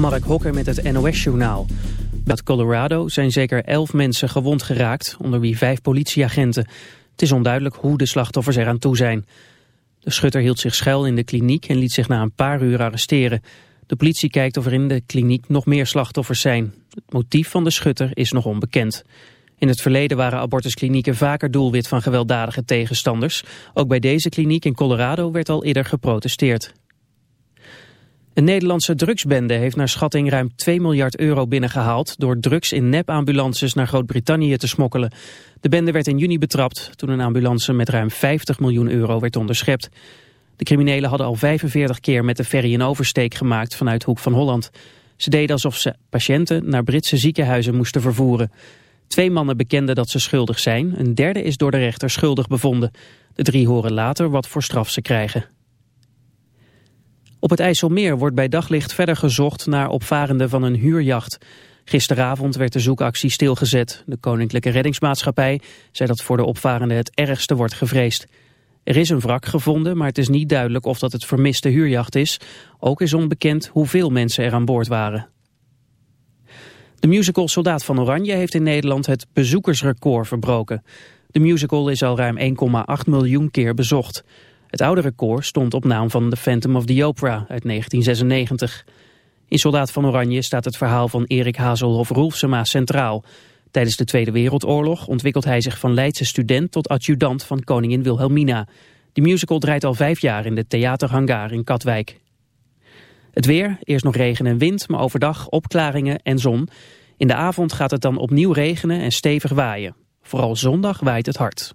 Mark Hokker met het NOS-journaal. Bij Colorado zijn zeker elf mensen gewond geraakt, onder wie vijf politieagenten. Het is onduidelijk hoe de slachtoffers eraan toe zijn. De schutter hield zich schuil in de kliniek en liet zich na een paar uur arresteren. De politie kijkt of er in de kliniek nog meer slachtoffers zijn. Het motief van de schutter is nog onbekend. In het verleden waren abortusklinieken vaker doelwit van gewelddadige tegenstanders. Ook bij deze kliniek in Colorado werd al eerder geprotesteerd. Een Nederlandse drugsbende heeft naar schatting ruim 2 miljard euro binnengehaald... door drugs in nepambulances naar Groot-Brittannië te smokkelen. De bende werd in juni betrapt toen een ambulance met ruim 50 miljoen euro werd onderschept. De criminelen hadden al 45 keer met de ferry een oversteek gemaakt vanuit Hoek van Holland. Ze deden alsof ze patiënten naar Britse ziekenhuizen moesten vervoeren. Twee mannen bekenden dat ze schuldig zijn. Een derde is door de rechter schuldig bevonden. De drie horen later wat voor straf ze krijgen. Op het IJsselmeer wordt bij daglicht verder gezocht naar opvarenden van een huurjacht. Gisteravond werd de zoekactie stilgezet. De Koninklijke Reddingsmaatschappij zei dat voor de opvarenden het ergste wordt gevreesd. Er is een wrak gevonden, maar het is niet duidelijk of dat het vermiste huurjacht is. Ook is onbekend hoeveel mensen er aan boord waren. De musical Soldaat van Oranje heeft in Nederland het bezoekersrecord verbroken. De musical is al ruim 1,8 miljoen keer bezocht. Het oude record stond op naam van The Phantom of the Opera uit 1996. In Soldaat van Oranje staat het verhaal van Erik Hazelhoff Roelfsema centraal. Tijdens de Tweede Wereldoorlog ontwikkelt hij zich van Leidse student tot adjudant van koningin Wilhelmina. Die musical draait al vijf jaar in de theaterhangar in Katwijk. Het weer, eerst nog regen en wind, maar overdag opklaringen en zon. In de avond gaat het dan opnieuw regenen en stevig waaien. Vooral zondag waait het hard.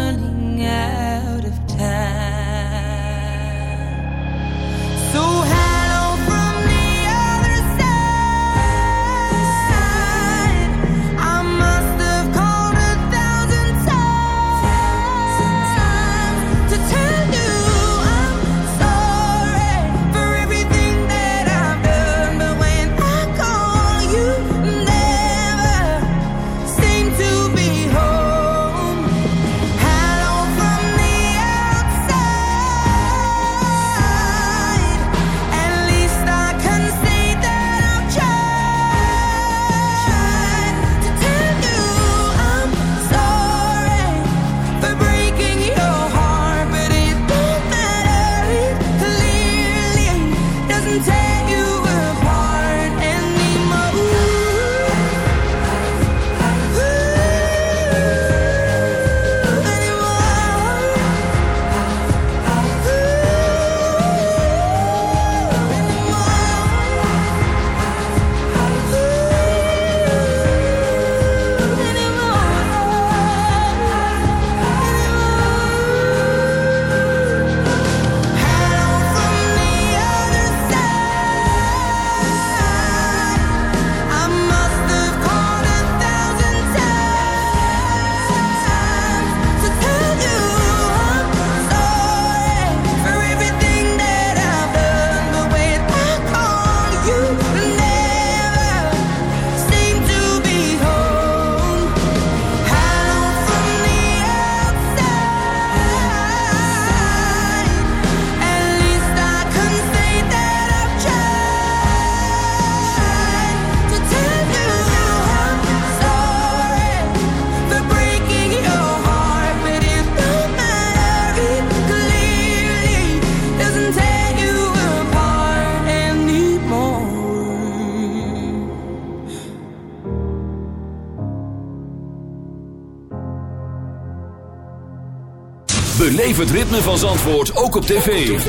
van Zandvoort ook op tv.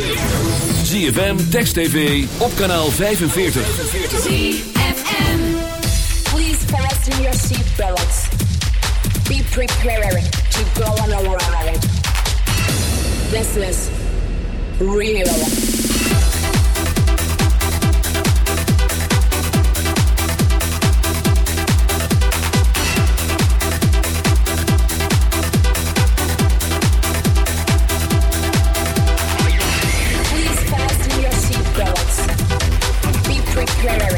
ZFM, Text TV, op kanaal 45. ZFM. Please fasten your seatbelts. Be prepared to go on a ride. This is real. Yeah.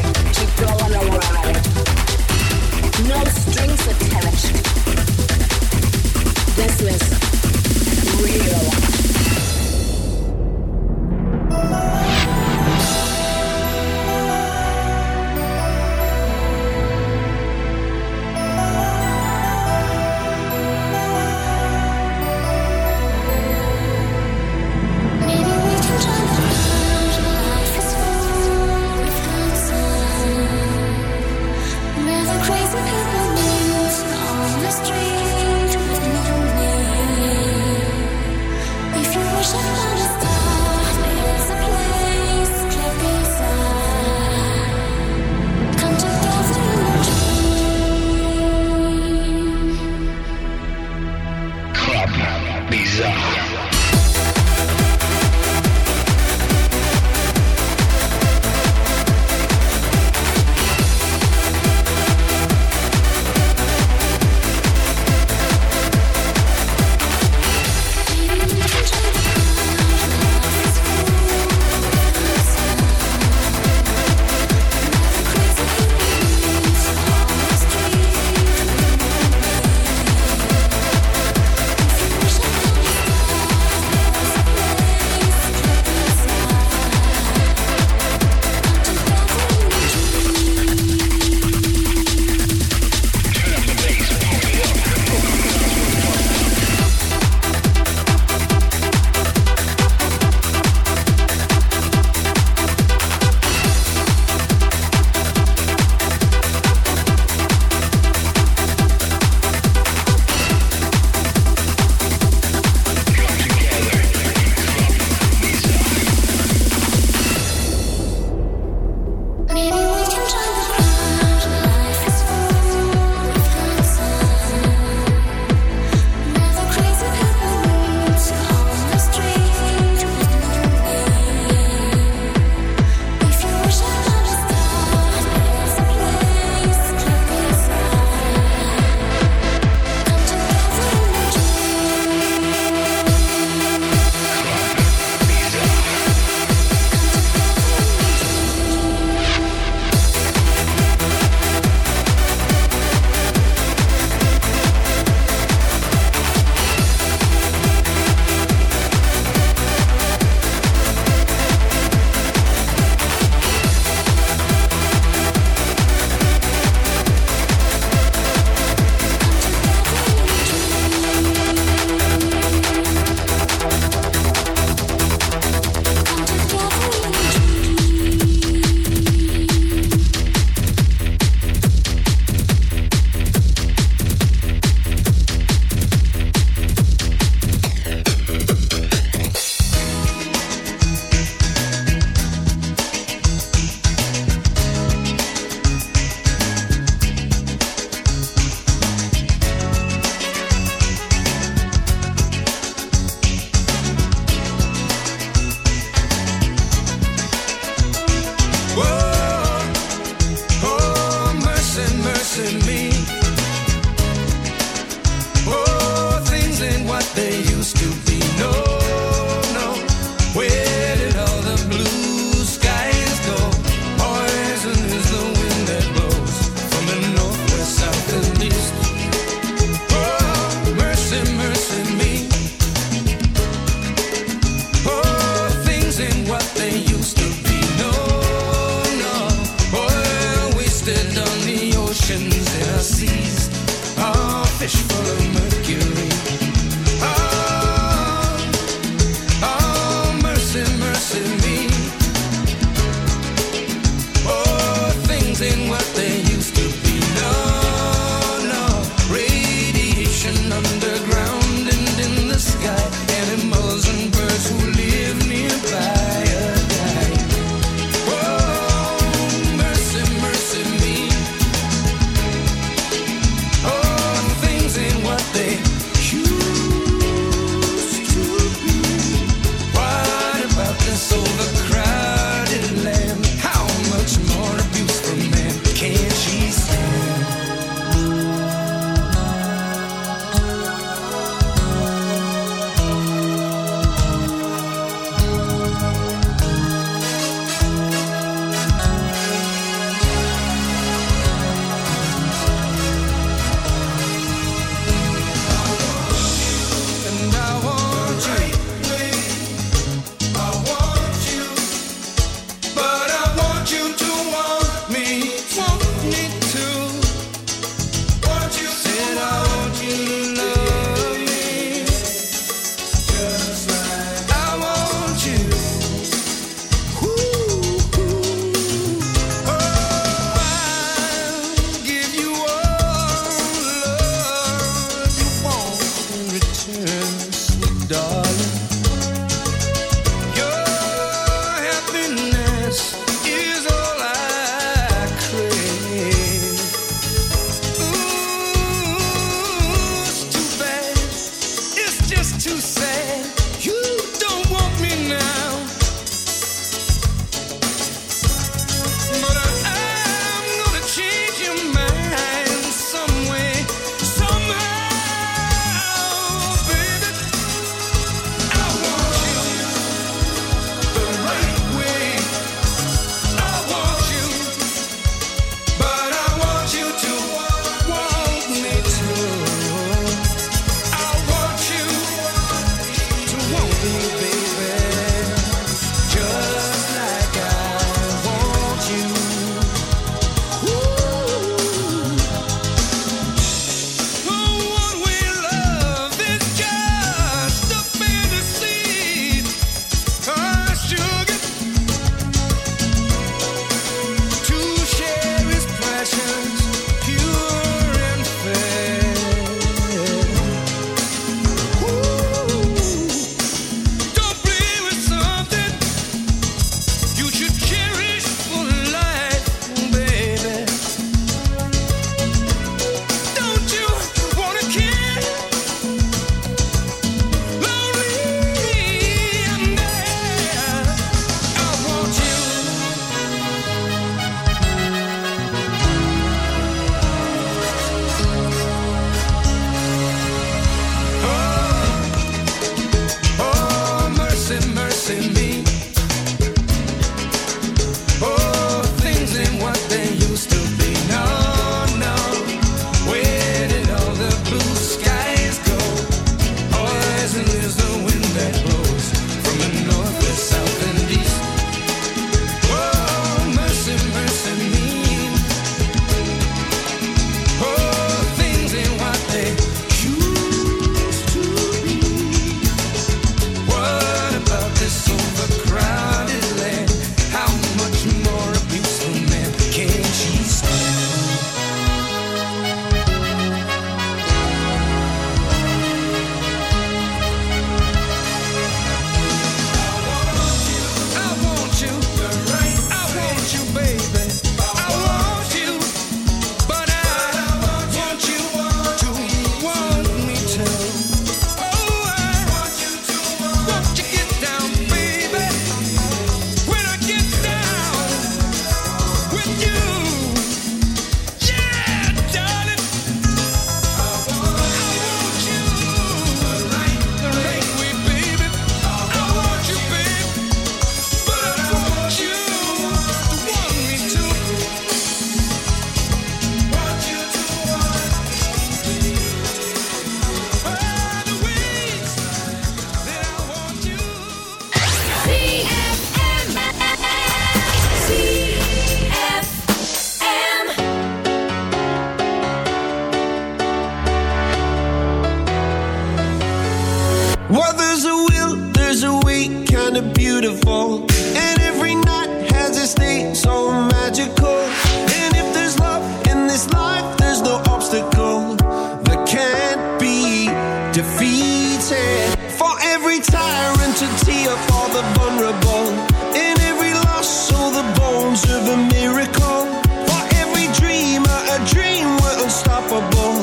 defeated. For every tyrant to tear for the vulnerable. In every loss, so the bones of a miracle. For every dreamer, a dream were unstoppable.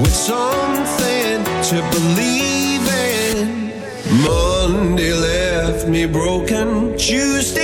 With something to believe in. Monday left me broken. Tuesday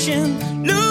ocean. Lose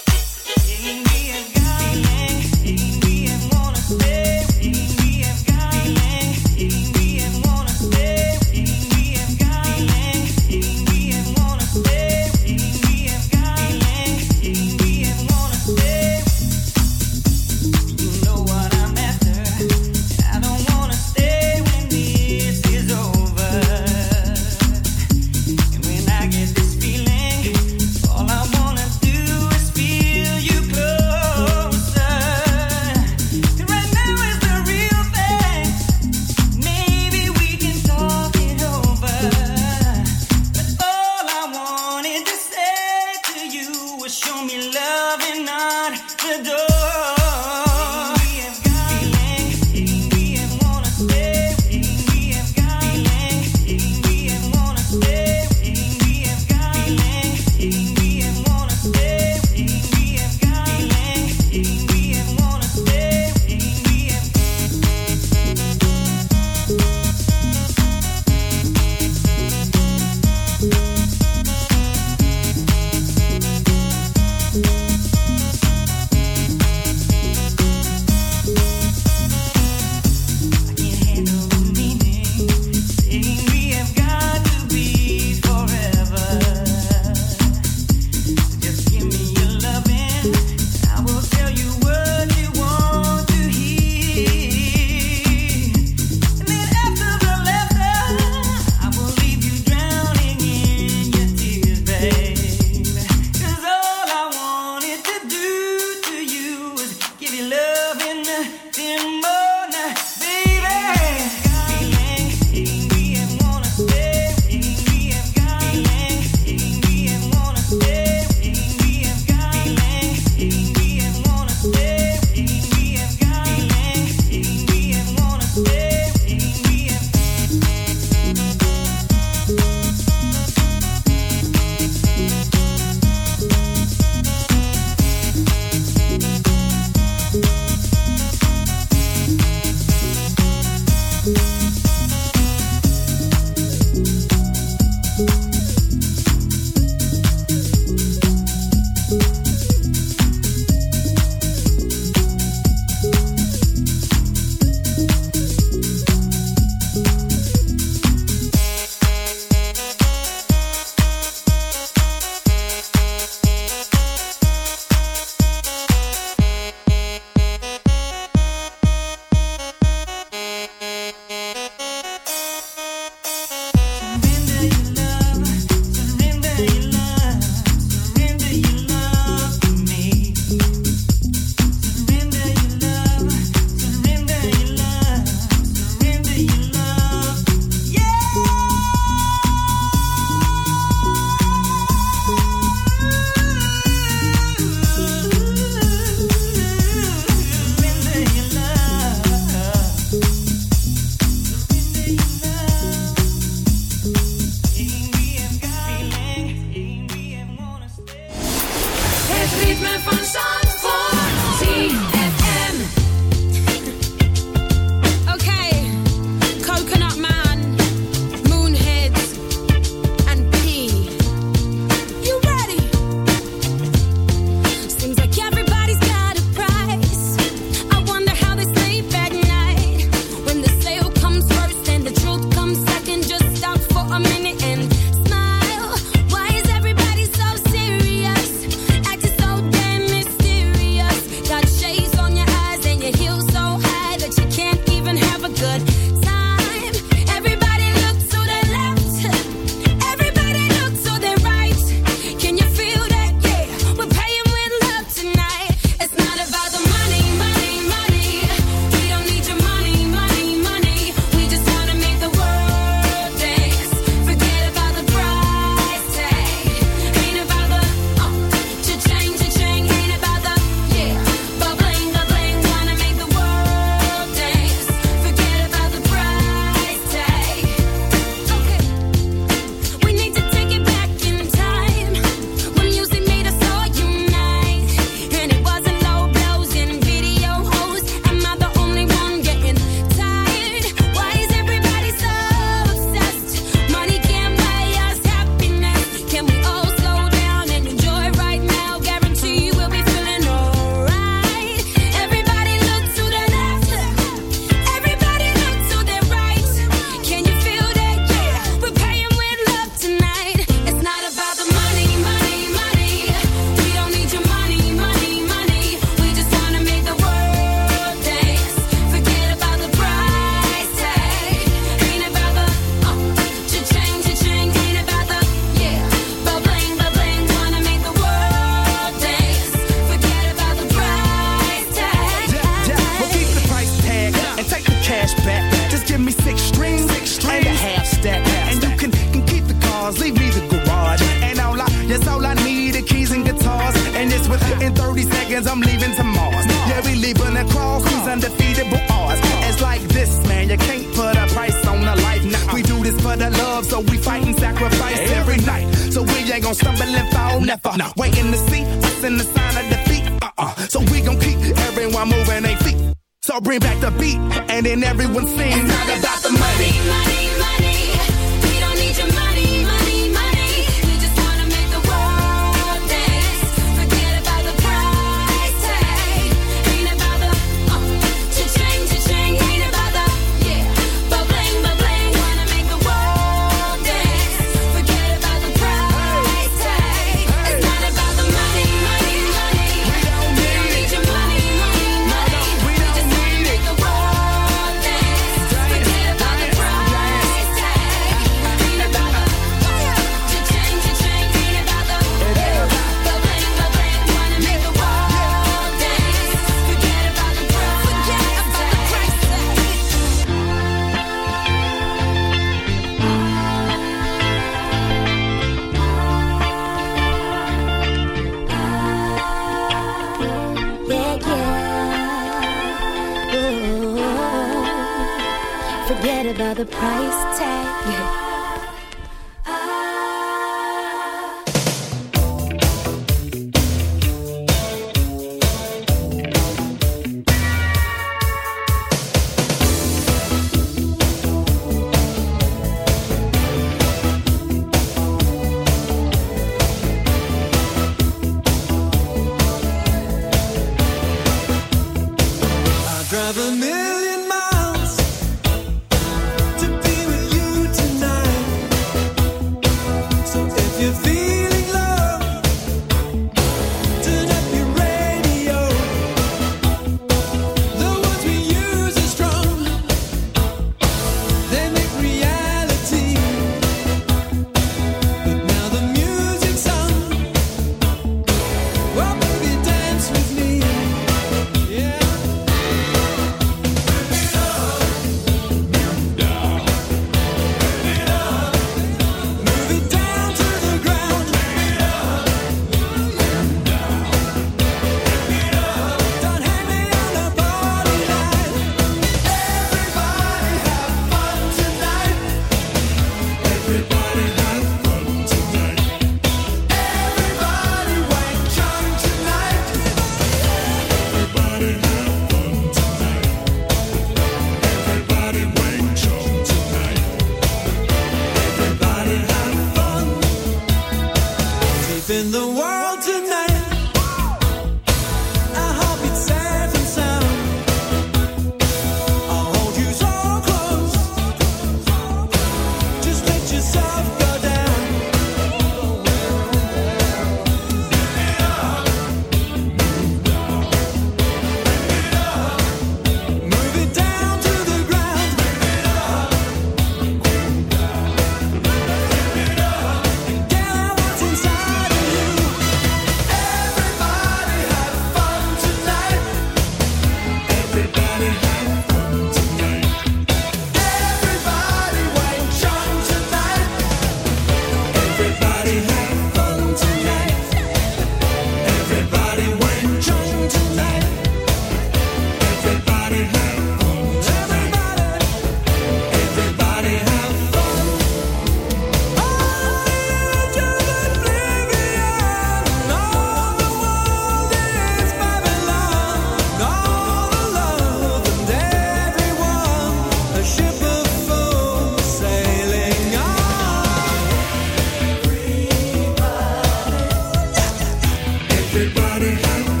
Everybody.